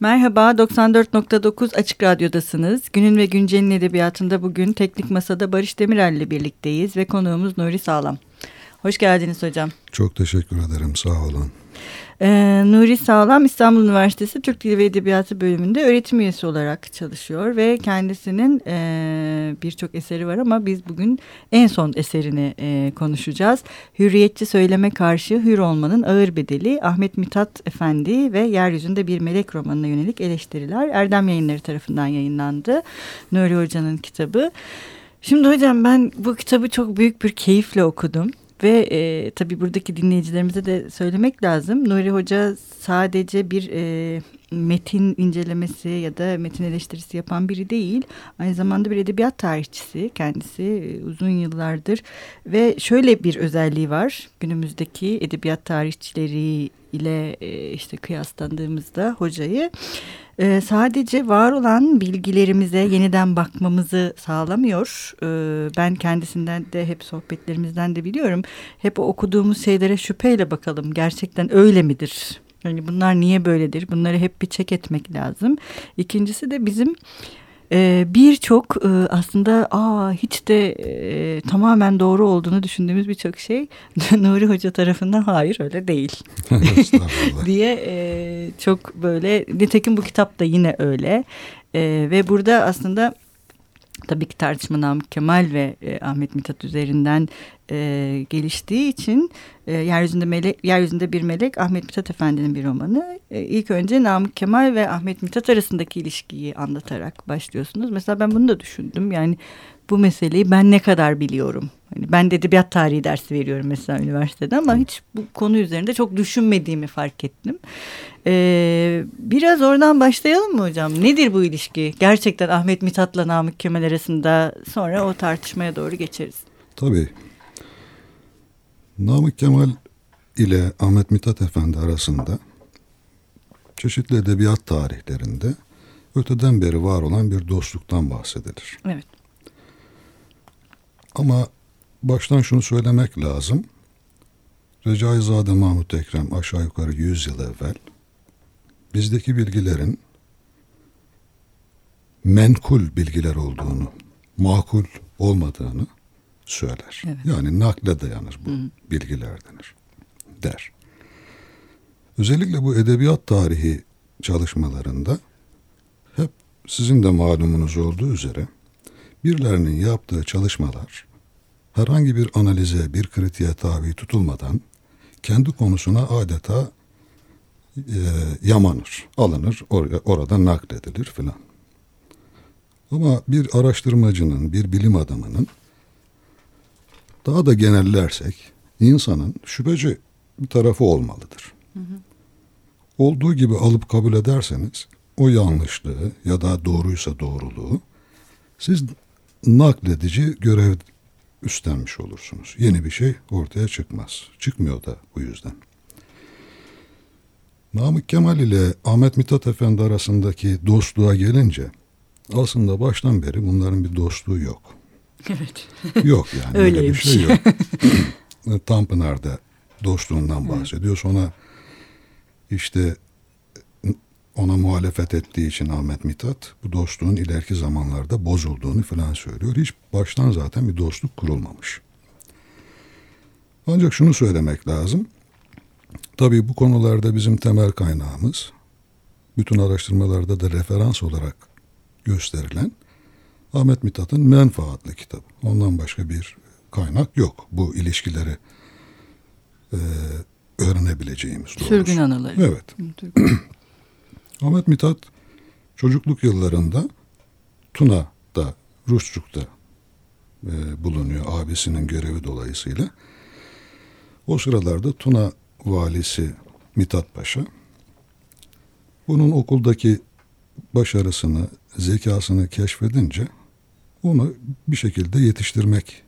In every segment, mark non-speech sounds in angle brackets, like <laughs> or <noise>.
Merhaba, 94.9 Açık Radyo'dasınız. Günün ve Güncel'in edebiyatında bugün Teknik Masa'da Barış Demirel ile birlikteyiz ve konuğumuz Nuri Sağlam. Hoş geldiniz hocam. Çok teşekkür ederim, sağ olun. Ee, Nuri Sağlam İstanbul Üniversitesi Türk Dili ve Edebiyatı bölümünde öğretim üyesi olarak çalışıyor ve kendisinin e, birçok eseri var ama biz bugün en son eserini e, konuşacağız. Hürriyetçi söyleme karşı hür olmanın ağır bedeli Ahmet Mithat Efendi ve Yeryüzünde Bir Melek romanına yönelik eleştiriler Erdem Yayınları tarafından yayınlandı. Nuri Hoca'nın kitabı. Şimdi hocam ben bu kitabı çok büyük bir keyifle okudum. Ve e, tabii buradaki dinleyicilerimize de söylemek lazım. Nuri Hoca sadece bir e, metin incelemesi ya da metin eleştirisi yapan biri değil. Aynı zamanda bir edebiyat tarihçisi kendisi e, uzun yıllardır. Ve şöyle bir özelliği var günümüzdeki edebiyat tarihçileri ile e, işte kıyaslandığımızda hocayı e, sadece var olan bilgilerimize yeniden bakmamızı sağlamıyor. E, ben kendisinden de hep sohbetlerimizden de biliyorum. Hep o okuduğumuz şeylere şüpheyle bakalım. Gerçekten öyle midir? Yani bunlar niye böyledir? Bunları hep bir çek etmek lazım. İkincisi de bizim e, birçok e, aslında aa hiç de e, tamamen doğru olduğunu düşündüğümüz birçok şey <laughs> Nuri Hoca tarafından hayır öyle değil. <laughs> <laughs> Diye e, çok böyle nitekim bu kitap da yine öyle. E, ve burada aslında tabii ki tartışma Namık Kemal ve e, Ahmet Mithat üzerinden e, geliştiği için e, Yeryüzünde, Melek, Yeryüzünde Bir Melek Ahmet Mithat Efendi'nin bir romanı. E, ilk önce Namık Kemal ve Ahmet Mithat arasındaki ilişkiyi anlatarak başlıyorsunuz. Mesela ben bunu da düşündüm. Yani bu meseleyi ben ne kadar biliyorum? Hani ben de edebiyat tarihi dersi veriyorum mesela üniversitede ama hiç bu konu üzerinde çok düşünmediğimi fark ettim. Ee, biraz oradan başlayalım mı hocam? Nedir bu ilişki? Gerçekten Ahmet Mithat'la Namık Kemal arasında sonra o tartışmaya doğru geçeriz. Tabii. Namık Kemal ile Ahmet Mithat Efendi arasında çeşitli edebiyat tarihlerinde öteden beri var olan bir dostluktan bahsedilir. Evet. Ama baştan şunu söylemek lazım. Recaizade Mahmut Ekrem aşağı yukarı 100 yıl evvel bizdeki bilgilerin menkul bilgiler olduğunu, makul olmadığını söyler. Evet. Yani nakle dayanır bu Hı. bilgiler denir, der. Özellikle bu edebiyat tarihi çalışmalarında hep sizin de malumunuz olduğu üzere birilerinin yaptığı çalışmalar herhangi bir analize, bir kritiğe tabi tutulmadan kendi konusuna adeta e, yamanır, alınır, or orada nakledilir filan. Ama bir araştırmacının, bir bilim adamının daha da genellersek insanın şüpheci bir tarafı olmalıdır. Hı hı. Olduğu gibi alıp kabul ederseniz o yanlışlığı ya da doğruysa doğruluğu siz nakledici görev üstlenmiş olursunuz. Yeni bir şey ortaya çıkmaz. Çıkmıyor da bu yüzden. Namık Kemal ile Ahmet Mithat Efendi arasındaki dostluğa gelince aslında baştan beri bunların bir dostluğu yok. <laughs> Evet. Yok yani öyle bir şey yok. <laughs> <clears throat> Tanpınar'da dostluğundan bahsediyor. Sonra işte ona muhalefet ettiği için Ahmet Mithat bu dostluğun ileriki zamanlarda bozulduğunu falan söylüyor. Hiç baştan zaten bir dostluk kurulmamış. Ancak şunu söylemek lazım. Tabii bu konularda bizim temel kaynağımız bütün araştırmalarda da referans olarak gösterilen Ahmet Mithat'ın Menfaatlı kitabı. Ondan başka bir kaynak yok. Bu ilişkileri e, öğrenebileceğimiz. Doğrusu. Sürgün anıları. Evet. <clears throat> Ahmet Mithat çocukluk yıllarında Tuna'da, Rusçuk'ta e, bulunuyor abisinin görevi dolayısıyla. O sıralarda Tuna valisi Mithat Paşa bunun okuldaki başarısını, zekasını keşfedince onu bir şekilde yetiştirmek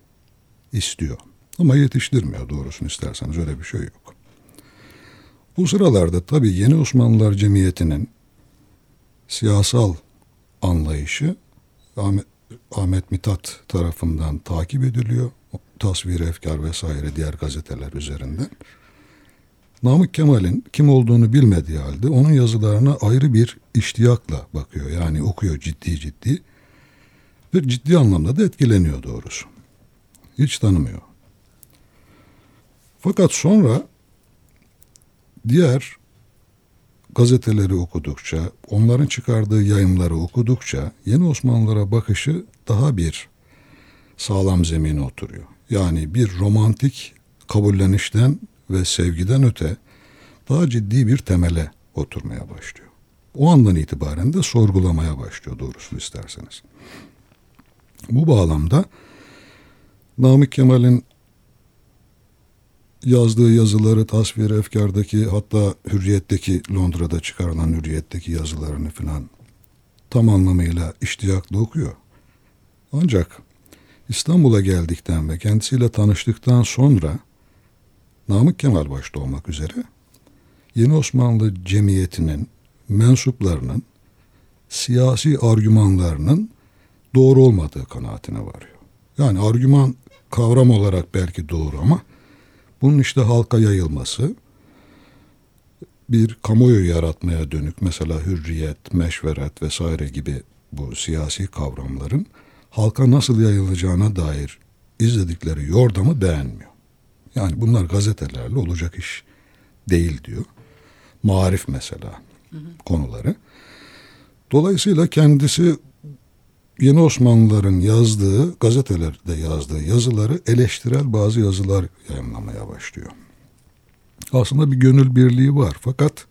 istiyor. Ama yetiştirmiyor doğrusunu isterseniz öyle bir şey yok. Bu sıralarda tabii Yeni Osmanlılar Cemiyeti'nin siyasal anlayışı Ahmet, Ahmet Mithat tarafından takip ediliyor. Tasvir, Efkar vesaire diğer gazeteler üzerinden. Namık Kemal'in kim olduğunu bilmediği halde onun yazılarına ayrı bir iştiyakla bakıyor. Yani okuyor ciddi ciddi ve ciddi anlamda da etkileniyor doğrusu. Hiç tanımıyor. Fakat sonra diğer gazeteleri okudukça, onların çıkardığı yayınları okudukça yeni Osmanlılara bakışı daha bir sağlam zemine oturuyor. Yani bir romantik kabullenişten ve sevgiden öte daha ciddi bir temele oturmaya başlıyor. O andan itibaren de sorgulamaya başlıyor doğrusu isterseniz. Bu bağlamda Namık Kemal'in yazdığı yazıları tasvir efkardaki hatta hürriyetteki Londra'da çıkarılan hürriyetteki yazılarını filan tam anlamıyla iştiyakla okuyor. Ancak İstanbul'a geldikten ve kendisiyle tanıştıktan sonra Namık Kemal başta olmak üzere Yeni Osmanlı cemiyetinin mensuplarının siyasi argümanlarının doğru olmadığı kanaatine varıyor. Yani argüman kavram olarak belki doğru ama bunun işte halka yayılması bir kamuoyu yaratmaya dönük mesela hürriyet, meşveret vesaire gibi bu siyasi kavramların halka nasıl yayılacağına dair izledikleri yordamı beğenmiyor. Yani bunlar gazetelerle olacak iş değil diyor. Marif mesela hı hı. konuları. Dolayısıyla kendisi Yeni Osmanlıların yazdığı, gazetelerde yazdığı yazıları eleştirel bazı yazılar yayınlamaya başlıyor. Aslında bir gönül birliği var fakat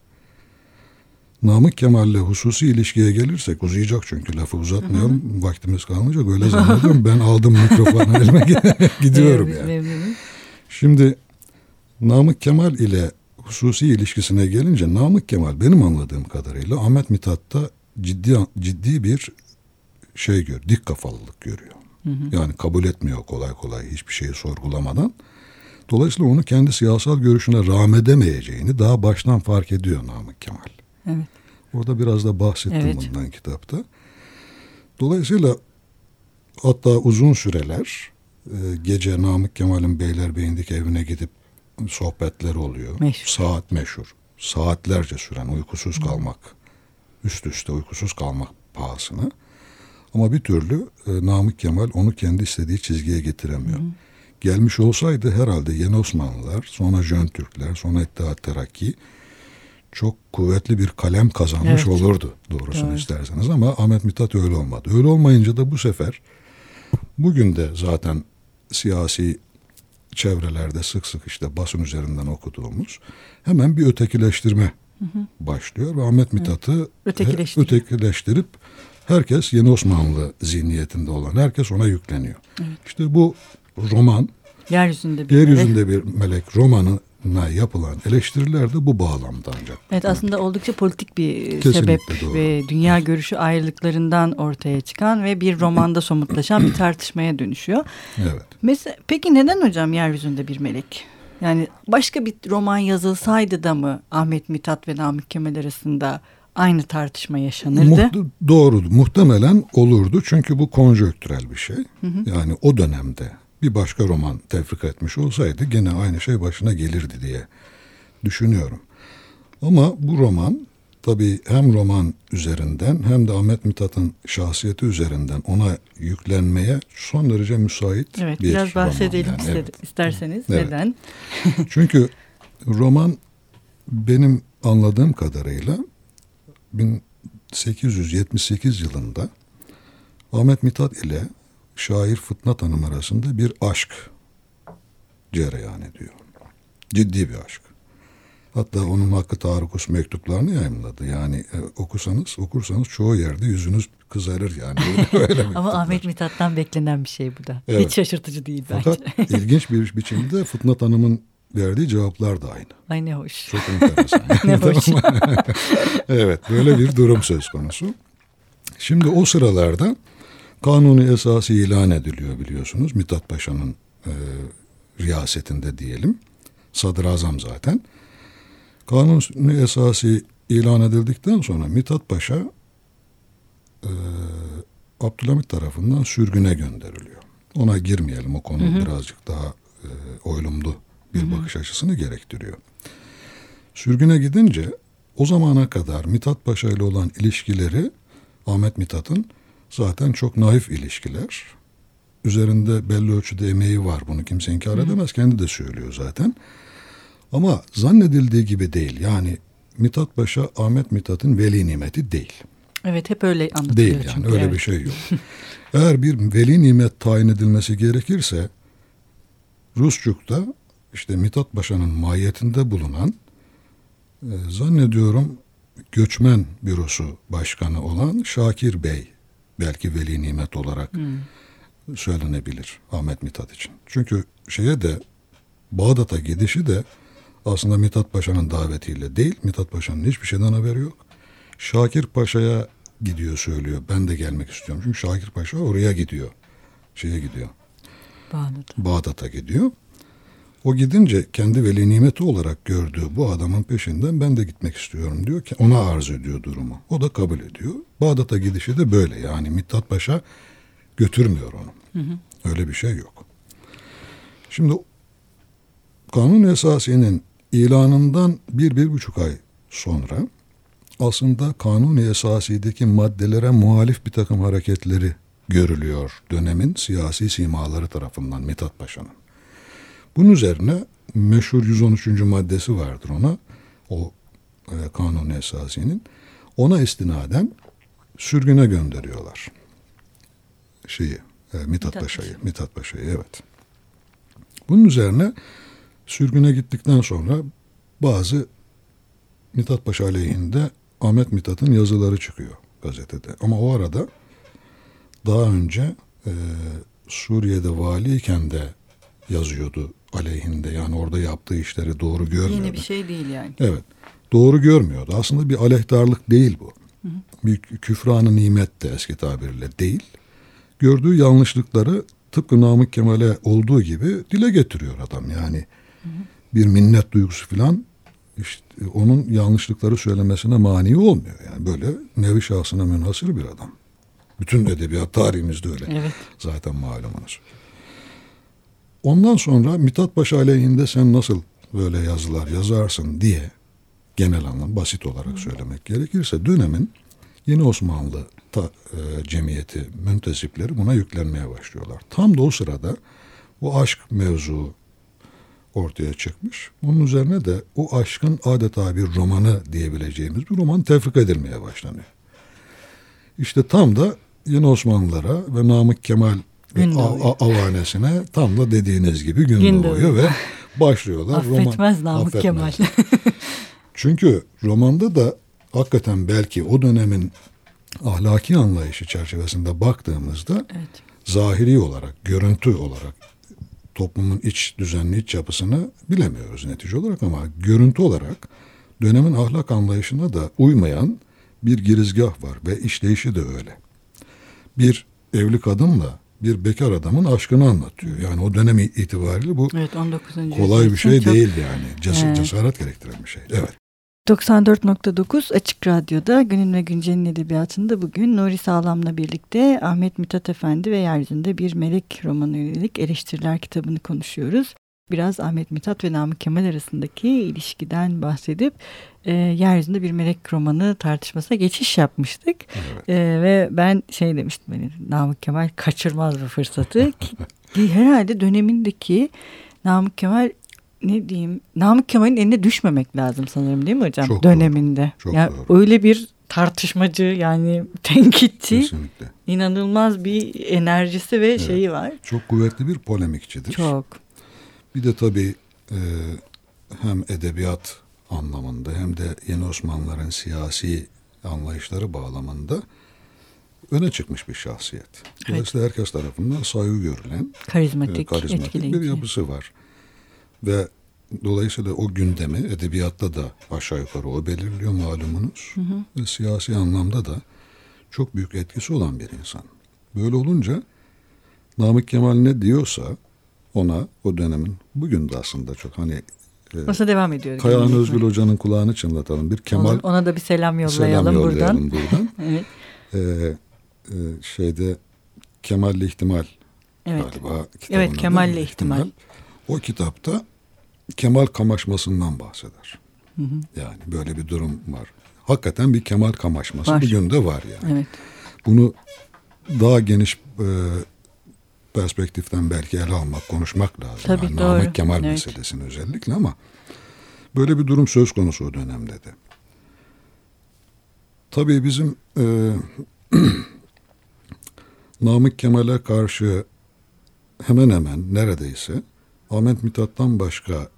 Namık Kemal'le hususi ilişkiye gelirsek uzayacak çünkü lafı uzatmayalım. Hı hı. Vaktimiz kalmayacak öyle zannediyorum. ben aldım <laughs> mikrofonu elime gidiyorum yani. Şimdi Namık Kemal ile hususi ilişkisine gelince Namık Kemal benim anladığım kadarıyla Ahmet Mithat'ta ciddi ciddi bir şey gör, dik kafalılık görüyor. Hı hı. Yani kabul etmiyor kolay kolay hiçbir şeyi sorgulamadan. Dolayısıyla onu kendi siyasal görüşüne rahmedemeyeceğini daha baştan fark ediyor Namık Kemal. Evet. Orada biraz da bahsettim evet. bundan kitapta. Dolayısıyla hatta uzun süreler e, gece Namık Kemal'in Beylerbeyi'ndeki evine gidip sohbetler oluyor. Meşhur. Saat meşhur. Saatlerce süren uykusuz kalmak, üst üste uykusuz kalmak pahasına. Ama bir türlü e, Namık Kemal onu kendi istediği çizgiye getiremiyor. Hı. Gelmiş olsaydı herhalde Yeni Osmanlılar, sonra Jön Türkler, sonra İttihat Terakki çok kuvvetli bir kalem kazanmış evet. olurdu doğrusunu evet. isterseniz ama Ahmet Mithat öyle olmadı. Öyle olmayınca da bu sefer bugün de zaten siyasi çevrelerde sık sık işte basın üzerinden okuduğumuz hemen bir ötekileştirme hı hı. başlıyor ve Ahmet Mithat'ı evet. ötekileştirip herkes yeni Osmanlı zihniyetinde olan herkes ona yükleniyor. Evet. İşte bu roman Yeryüzünde bir yeryüzünde melek. bir melek romanı na yapılan eleştiriler de bu bağlamda ancak. Evet aslında oldukça politik bir Kesinlikle sebep doğru. ve dünya görüşü ayrılıklarından ortaya çıkan ve bir romanda somutlaşan bir tartışmaya dönüşüyor. Evet. Mesela peki neden hocam yeryüzünde bir melek? Yani başka bir roman yazılsaydı da mı Ahmet Mithat ve Namık Kemal arasında aynı tartışma yaşanırdı? Muht doğru. Muhtemelen olurdu. Çünkü bu konjöktürel bir şey. Hı hı. Yani o dönemde bir başka roman tefrika etmiş olsaydı gene aynı şey başına gelirdi diye düşünüyorum. Ama bu roman tabii hem roman üzerinden hem de Ahmet Mithat'ın şahsiyeti üzerinden ona yüklenmeye son derece müsait evet, bir biraz bahsedelim roman. Yani. Evet. isterseniz. Evet. Neden? Çünkü roman benim anladığım kadarıyla 1878 yılında Ahmet Mithat ile şair Fıtnat Hanım arasında bir aşk cereyan ediyor. Ciddi bir aşk. Hatta onun Hakkı Tarıkus mektuplarını yayınladı. Yani e, okusanız, okursanız çoğu yerde yüzünüz kızarır yani. Öyle <laughs> Ama Ahmet Mithat'tan beklenen bir şey bu da. Evet. Hiç şaşırtıcı değil bence. Fakat ilginç bir biçimde Fıtnat Hanım'ın verdiği cevaplar da aynı. Ay ne hoş. Çok enteresan. <laughs> ne hoş. <laughs> evet böyle bir durum söz konusu. Şimdi o sıralarda kanuni esası ilan ediliyor biliyorsunuz. Mithat Paşa'nın e, riyasetinde diyelim. Sadrazam zaten. Kanuni esası ilan edildikten sonra Mithat Paşa e, Abdülhamit tarafından sürgüne gönderiliyor. Ona girmeyelim o konu hı hı. birazcık daha e, oylumlu bir hı hı. bakış açısını gerektiriyor. Sürgüne gidince o zamana kadar Mithat Paşa ile olan ilişkileri Ahmet Mithat'ın zaten çok naif ilişkiler. Üzerinde belli ölçüde emeği var bunu kimse inkar edemez. Kendi de söylüyor zaten. Ama zannedildiği gibi değil. Yani Mithat Paşa Ahmet Mithat'ın veli nimeti değil. Evet hep öyle anlatılıyor. Değil yani çünkü, öyle evet. bir şey yok. <laughs> Eğer bir veli nimet tayin edilmesi gerekirse Rusçuk'ta işte Mithat Paşa'nın mahiyetinde bulunan e, zannediyorum göçmen bürosu başkanı olan Şakir Bey belki veli nimet olarak Hmm. söylenebilir Ahmet Mithat için. Çünkü şeye de Bağdat'a gidişi de aslında Mithat Paşa'nın davetiyle değil. Mithat Paşa'nın hiçbir şeyden haberi yok. Şakir Paşa'ya gidiyor söylüyor. Ben de gelmek istiyorum. Çünkü Şakir Paşa oraya gidiyor. Şeye gidiyor. Bağdat. Bağdat'a gidiyor. O gidince kendi veli nimeti olarak gördüğü bu adamın peşinden ben de gitmek istiyorum diyor ki ona arz ediyor durumu. O da kabul ediyor. Bağdat'a gidişi de böyle yani Mithat Paşa götürmüyor onu. Öyle bir şey yok. Şimdi kanun esasının ilanından bir, bir buçuk ay sonra aslında kanun esasideki maddelere muhalif bir takım hareketleri görülüyor dönemin siyasi simaları tarafından Mithat Paşa'nın. Bunun üzerine meşhur 113. maddesi vardır ona. O e, kanun esasinin. Ona istinaden sürgüne gönderiyorlar. Şeyi, e, Mithat, Paşa'yı. Mithat Paşa'yı evet. Bunun üzerine sürgüne gittikten sonra bazı Mithat Paşa aleyhinde Ahmet Mithat'ın yazıları çıkıyor gazetede. Ama o arada daha önce e, Suriye'de valiyken de yazıyordu aleyhinde. Yani orada yaptığı işleri doğru görmüyordu. Yeni bir şey değil yani. Evet. Doğru görmüyordu. Aslında bir aleyhtarlık değil bu. Bir küfranı nimet de eski tabirle değil. Gördüğü yanlışlıkları tıpkı Namık Kemal'e olduğu gibi dile getiriyor adam. Yani bir minnet duygusu falan işte onun yanlışlıkları söylemesine mani olmuyor. Yani böyle nevi şahsına münhasır bir adam. Bütün edebiyat tarihimizde öyle. Evet. Zaten malumunuz. Ondan sonra Mithat Paşa aleyhinde sen nasıl böyle yazılar yazarsın diye genel anlam basit olarak söylemek gerekirse dönemin yeni Osmanlı ta, e, cemiyeti müntesipleri buna yüklenmeye başlıyorlar. Tam da o sırada bu aşk mevzu ortaya çıkmış. Bunun üzerine de o aşkın adeta bir romanı diyebileceğimiz bir roman tefrik edilmeye başlanıyor. İşte tam da yeni Osmanlılara ve Namık Kemal Gün doğuyor. avanesine tam da dediğiniz gibi gün, Gün doğuyor doğuyor. ve başlıyorlar. Affetmez roman, Namık affetmez. Kemal. <laughs> Çünkü romanda da hakikaten belki o dönemin ahlaki anlayışı çerçevesinde baktığımızda evet. zahiri olarak, görüntü olarak toplumun iç düzenli iç yapısını bilemiyoruz netice olarak ama görüntü olarak dönemin ahlak anlayışına da uymayan bir girizgah var ve işleyişi de öyle. Bir evli kadınla bir bekar adamın aşkını anlatıyor. Yani o dönem itibariyle bu Evet 19. kolay bir şey çok- değil yani. Ces- Evet. Cesaret gerektiren bir şey. Evet. 94.9 Açık Radyo'da Günün ve Güncel'in edebiyatında bugün Nuri Sağlam'la birlikte Ahmet Mithat Efendi ve Yeryüzünde Bir Melek romanı yönelik eleştiriler kitabını konuşuyoruz. Biraz Ahmet Mithat ve Namık Kemal arasındaki ilişkiden bahsedip e, Yeryüzünde Bir Melek romanı tartışmasına geçiş yapmıştık. evet. E, ve ben şey demiştim hani Namık Kemal kaçırmaz bu fırsatı <laughs> ki, ki herhalde dönemindeki Namık Kemal ne diyeyim Namık Kemal'in eline düşmemek lazım sanırım değil mi hocam Çok döneminde. Çok yani doğru. öyle bir tartışmacı yani <laughs> tenkitçi Kesinlikle. inanılmaz bir enerjisi ve Evet. şeyi var. Çok kuvvetli bir polemikçidir. Çok. Bir de tabii e, hem edebiyat anlamında hem de yeni Osmanlıların siyasi anlayışları bağlamında öne çıkmış bir şahsiyet. Dolayısıyla herkes tarafından saygı görülen e, Karizmatik, karizmatik etkileyici. bir yapısı var. Ve dolayısıyla o gündemi edebiyatta da aşağı yukarı o belirliyor malumunuz. Ve siyasi anlamda da çok büyük etkisi olan bir insan. Böyle olunca Namık Kemal ne diyorsa ona o dönemin bugün de aslında çok hani e, Nasıl devam ediyor? Kayahan? Özgül Hoca'nın kulağını çınlatalım. Bir Kemal Ona, ona da bir selam yollayalım, selam buradan. yollayalım <laughs> buradan. Evet. Ee, e, şeyde Kemal'li ihtimal Evet. galiba Evet. Kemal'le ihtimal. O kitapta Kemal kamaşmasından bahseder. Hı hı. Yani böyle bir durum var. Hakikaten bir Kemal kamaşması var. bugün de var yani. Evet. Bunu daha geniş e, perspektiften belki ele almak, konuşmak lazım. Tabii yani doğru. Namık Kemal evet. meselesini özellikle ama böyle bir durum söz konusu o dönemde de. Tabii bizim e, <clears throat> Namık Kemal'e karşı hemen hemen neredeyse Ahmet Mithat'tan başka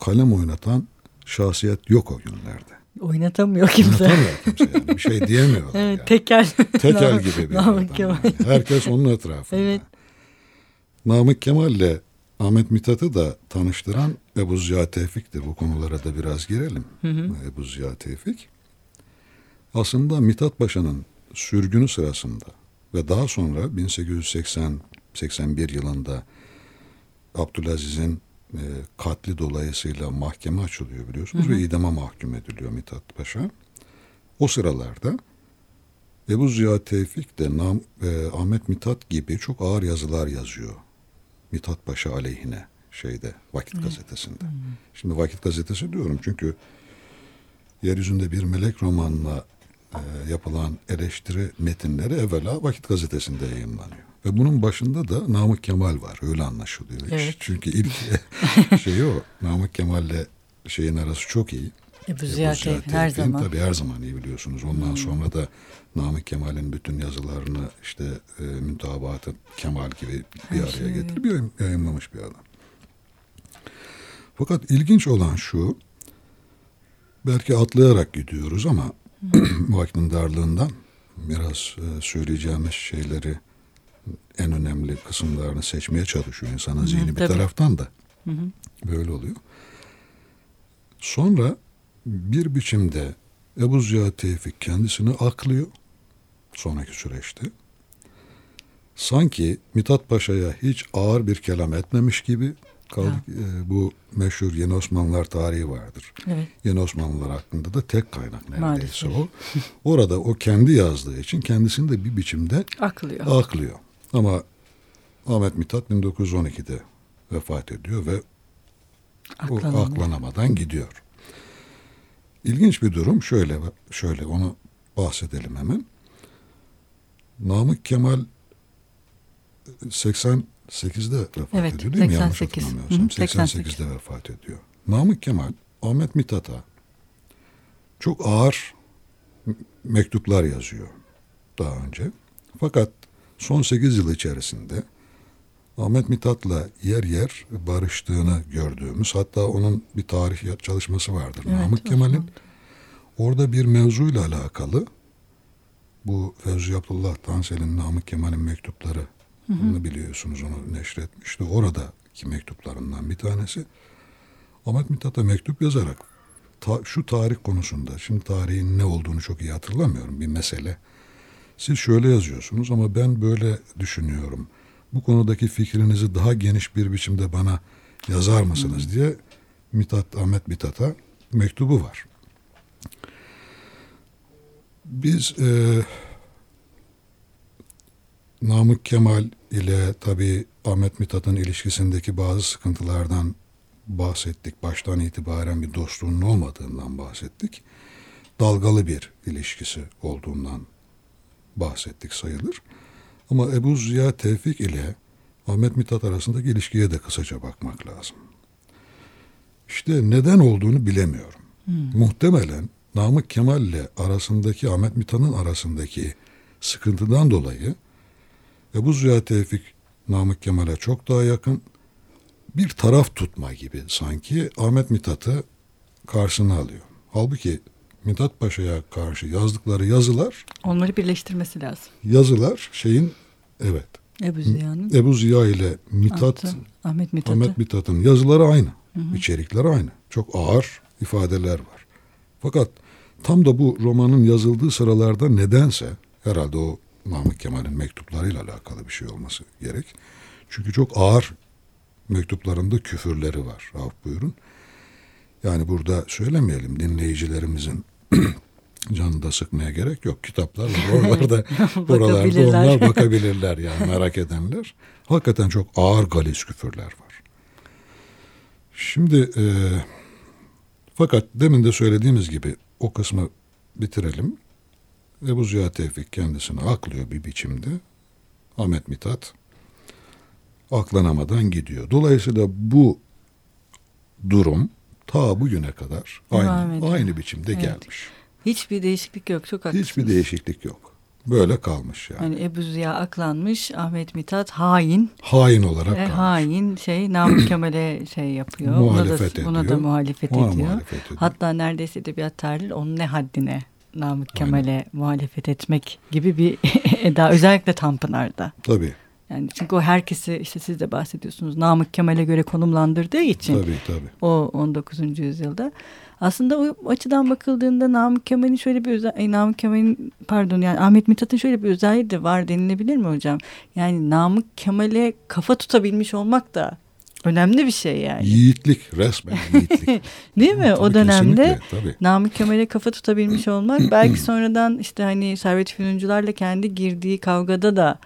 kalem oynatan şahsiyet yok o günlerde. Oynatamıyor kimse. Oynatamıyor kimse yani. Bir şey diyemiyor. <laughs> evet, yani. tekel. Tekel <laughs> gibi bir Namık Kemal. Yani. Herkes onun etrafında. Evet. Namık Kemal ile Ahmet Mithat'ı da tanıştıran Ebu Ziya Tevfik'tir. Bu konulara da biraz girelim. Hı hı. Ebu Ziya Tevfik. Aslında Mithat Paşa'nın sürgünü sırasında ve daha sonra 1880-81 yılında Abdülaziz'in e, katli dolayısıyla mahkeme açılıyor biliyorsunuz hı hı. ve idama mahkum ediliyor Mithat Paşa. O sıralarda Ebu Ziya Tevfik de Nam, e, Ahmet Mithat gibi çok ağır yazılar yazıyor. Mithat Paşa aleyhine şeyde Vakit hı. gazetesinde. Hı. Şimdi Vakit gazetesi diyorum çünkü yeryüzünde bir melek romanla e, yapılan eleştiri metinleri evvela Vakit gazetesinde yayınlanıyor. Ve bunun başında da Namık Kemal var. Öyle anlaşılıyor. Evet. Çünkü ilk <laughs> şey o. Namık Kemal'le şeyin arası çok iyi. Ebu Ziya her zaman. Tabii her zaman iyi biliyorsunuz. Ondan hmm. sonra da Namık Kemal'in bütün yazılarını işte e, Müntabatı Kemal gibi bir araya şey. getirip yayınlamış bir adam. Fakat ilginç olan şu, belki atlayarak gidiyoruz ama <clears throat> vaktin darlığından biraz e, söyleyeceğimiz şeyleri en önemli kısımlarını seçmeye çalışıyor insanın zihni bir tabii. taraftan da. Hı hı. Böyle oluyor. Sonra bir biçimde Ebu Ziya Tevfik kendisini aklıyor sonraki süreçte. Sanki Mithat Paşa'ya hiç ağır bir kelam etmemiş gibi kaldık. E, bu meşhur Yeni Osmanlılar tarihi vardır. Evet. Yeni Osmanlılar hakkında da tek kaynak neredeyse Maalesef. o. Orada o kendi yazdığı için kendisini de bir biçimde aklıyor. aklıyor. Ama Ahmet Mithat 1912'de vefat ediyor ve o aklanamadan gidiyor. İlginç bir durum şöyle şöyle onu bahsedelim hemen. Namık Kemal 88'de vefat evet, ediyor değil 88. mi? Yanlış hatırlamıyorsam. 88'de vefat ediyor. Namık Kemal Ahmet Mithat'a çok ağır mektuplar yazıyor daha önce. Fakat son 8 yıl içerisinde Ahmet Mithat'la yer yer barıştığını gördüğümüz hatta onun bir tarih çalışması vardır. Evet, Namık Kemal'in orada bir mevzuyla alakalı bu Fevzi Abdullah Tansel'in Namık Kemal'in mektupları hı hı. bunu biliyorsunuz onu neşretmişti. Oradaki mektuplarından bir tanesi Ahmet Mithat'a mektup yazarak ta, şu tarih konusunda şimdi tarihin ne olduğunu çok iyi hatırlamıyorum bir mesele siz şöyle yazıyorsunuz ama ben böyle düşünüyorum. Bu konudaki fikrinizi daha geniş bir biçimde bana yazar mısınız diye Mithat Ahmet Mithat'a mektubu var. Biz e, Namık Kemal ile tabi Ahmet Mithat'ın ilişkisindeki bazı sıkıntılardan bahsettik. Baştan itibaren bir dostluğunun olmadığından bahsettik. Dalgalı bir ilişkisi olduğundan bahsettik sayılır. Ama Ebu Ziya Tevfik ile Ahmet Mithat arasındaki ilişkiye de kısaca bakmak lazım. İşte neden olduğunu bilemiyorum. Hmm. Muhtemelen Namık Kemal ile arasındaki Ahmet Mithat'ın arasındaki sıkıntıdan dolayı Ebu Ziya Tevfik Namık Kemal'e çok daha yakın bir taraf tutma gibi sanki Ahmet Mithat'ı karşısına alıyor. Halbuki Mithat Paşa'ya karşı yazdıkları yazılar onları birleştirmesi lazım. Yazılar şeyin evet. Ebu Ziya'nın. Ebu Ziya ile Mithat Ahmet Mithat'ın Ahmet Mithat'ın yazıları aynı. Hı hı. İçerikleri aynı. Çok ağır ifadeler var. Fakat tam da bu romanın yazıldığı sıralarda nedense herhalde o Namık Kemal'in mektuplarıyla alakalı bir şey olması gerek. Çünkü çok ağır mektuplarında küfürleri var. Af buyurun. Yani burada söylemeyelim dinleyicilerimizin <clears throat> canını da sıkmaya gerek yok. Kitaplar var. <laughs> Oralarda, oralarda onlar bakabilirler yani merak edenler. Hakikaten çok ağır galis küfürler var. Şimdi e, Fakat demin de söylediğimiz gibi o kısmı bitirelim. Ebu Ziya Tevfik kendisini aklıyor bir biçimde. Ahmet Mithat aklanamadan gidiyor. Dolayısıyla bu durum ta bugüne kadar aynı, aynı biçimde evet. gelmiş. Hiçbir değişiklik yok. Çok haklısınız. Hiçbir değişiklik yok. Böyle kalmış yani. Yani Ebu Ziya aklanmış, Ahmet Mithat hain. Hain olarak e, Hain şey Namık Kemal'e şey yapıyor. muhalefet ona da, ediyor. Ona da muhalefet ona ediyor. Muhalefet ediyor. Hatta neredeyse edebiyat tarihi onun ne haddine Namık Kemal'e muhalefet etmek gibi bir <laughs> eda özellikle Tanpınar'da. Tabii. Yani çünkü o herkesi işte siz de bahsediyorsunuz Namık Kemal'e göre konumlandırdığı için. Tabii tabii. O 19. yüzyılda. Aslında o açıdan bakıldığında Namık Kemal'in şöyle bir özel, Namık Kemal'in pardon yani Ahmet Mithat'ın şöyle bir özelliği de var denilebilir mi hocam? Yani Namık Kemal'e kafa tutabilmiş olmak da önemli bir şey yani. Yiğitlik resmen yiğitlik. <laughs> Değil mi? Tabii, o dönemde tabii. Namık Kemal'e kafa tutabilmiş olmak <clears throat> belki sonradan işte hani Servet Fünuncularla kendi girdiği kavgada da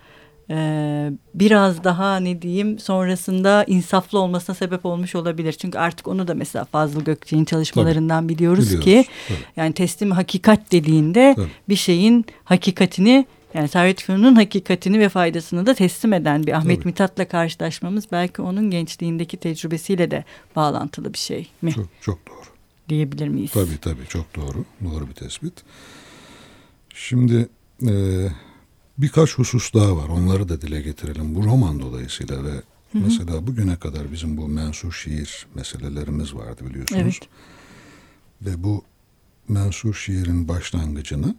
e, biraz daha ne diyeyim sonrasında insaflı olmasına sebep olmuş olabilir. Çünkü artık onu da mesela Fazıl Gökçe'nin çalışmalarından tabii, biliyoruz, biliyoruz ki tabii. yani teslim hakikat dediğinde tabii. bir şeyin hakikatini yani Servet Fünun'un hakikatini ve faydasını da teslim eden bir Ahmet Tabii. Mithat'la karşılaşmamız belki onun gençliğindeki tecrübesiyle de bağlantılı bir şey mi? Çok, çok doğru. Diyebilir miyiz? Tabii tabii çok doğru. Doğru bir tespit. Şimdi e, birkaç husus daha var. Onları da dile getirelim. Bu roman dolayısıyla ve hı hı. mesela bugüne kadar bizim bu mensur şiir meselelerimiz vardı biliyorsunuz. Evet. Ve bu mensur şiirin başlangıcını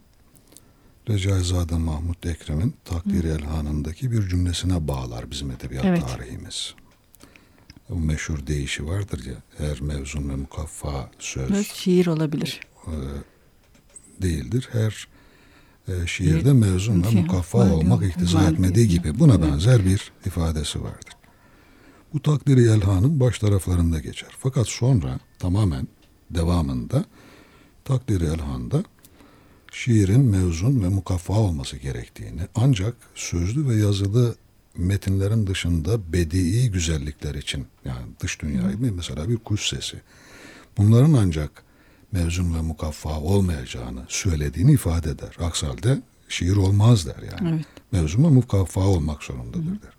Recaizade Mahmut Ekrem'in Takdir Elhan'ındaki bir cümlesine bağlar bizim edebiyat evet. tarihimiz. O meşhur deyişi vardır ya, her mevzun ve mukaffa söz. Evet, şiir olabilir. E, değildir. Her e, şiirde mevzun ve mukaffa olmak iktiza etmediği gibi buna benzer bir ifadesi vardır. Bu takdiri elhanın baş taraflarında geçer. Fakat sonra tamamen devamında takdiri elhanda şiirin mevzun ve mukaffa olması gerektiğini ancak sözlü ve yazılı metinlerin dışında bedii güzellikler için yani dış dünyayı mesela bir kuş sesi bunların ancak mevzun ve mukaffa olmayacağını söylediğini ifade eder. Aksi halde şiir olmaz der yani. Evet. Mevzun ve mukaffa olmak zorundadır Hı. der.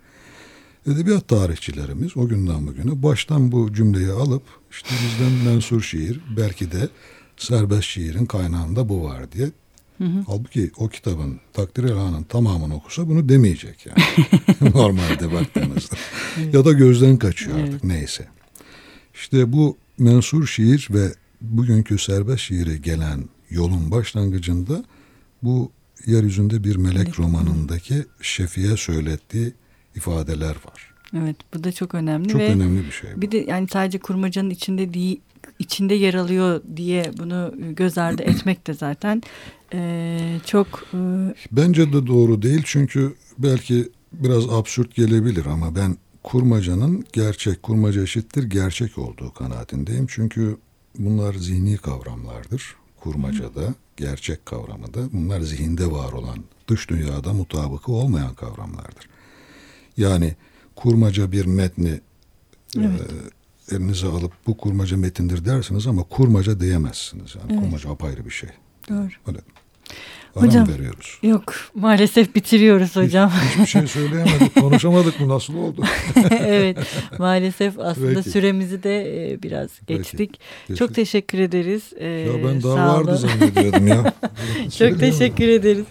Edebiyat tarihçilerimiz o günden bugüne baştan bu cümleyi alıp işte bizden mensur şiir belki de serbest şiirin kaynağında bu var diye Hı hı. Halbuki o kitabın takdir elhanın tamamını okusa bunu demeyecek yani. <laughs> Normalde baktığınızda. evet. Ya da gözden kaçıyor artık evet. neyse. İşte bu mensur şiir ve bugünkü serbest şiire gelen yolun başlangıcında bu yeryüzünde bir melek evet. romanındaki Şefi'ye söylettiği ifadeler var. Evet bu da çok önemli çok ve önemli bir şey. Bu. Bir de yani sadece kurmacanın içinde değil içinde yer alıyor diye bunu göz ardı <clears throat> etmek de zaten e, çok... E... Bence de doğru değil çünkü belki biraz absürt gelebilir ama ben kurmacanın gerçek, kurmaca eşittir gerçek olduğu kanaatindeyim. Çünkü bunlar zihni kavramlardır. Kurmacada, gerçek kavramı da bunlar zihinde var olan, dış dünyada mutabıkı olmayan kavramlardır. Yani kurmaca bir metni evet. e, elinize alıp bu kurmaca metindir dersiniz ama kurmaca diyemezsiniz. Yani evet. kurmaca apayrı bir şey. Doğru. Öyle. Ara hocam, veriyoruz? Yok maalesef bitiriyoruz hocam. Hiç, hiçbir şey söyleyemedik <laughs> konuşamadık mı nasıl oldu? <laughs> evet maalesef aslında Peki. süremizi de e, biraz geçtik. Peki. Çok teşekkür ederiz. Ee, ya ben daha vardı zannediyordum ya. <laughs> Çok teşekkür ederiz.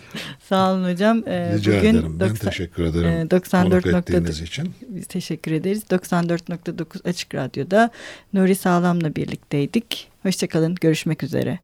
Sağ olun hocam. Ee, Rica bugün ederim. Ben teşekkür ederim. E, 94 için. Biz teşekkür ederiz. 94.9 Açık Radyo'da Nuri Sağlam'la birlikteydik. Hoşçakalın. Görüşmek üzere.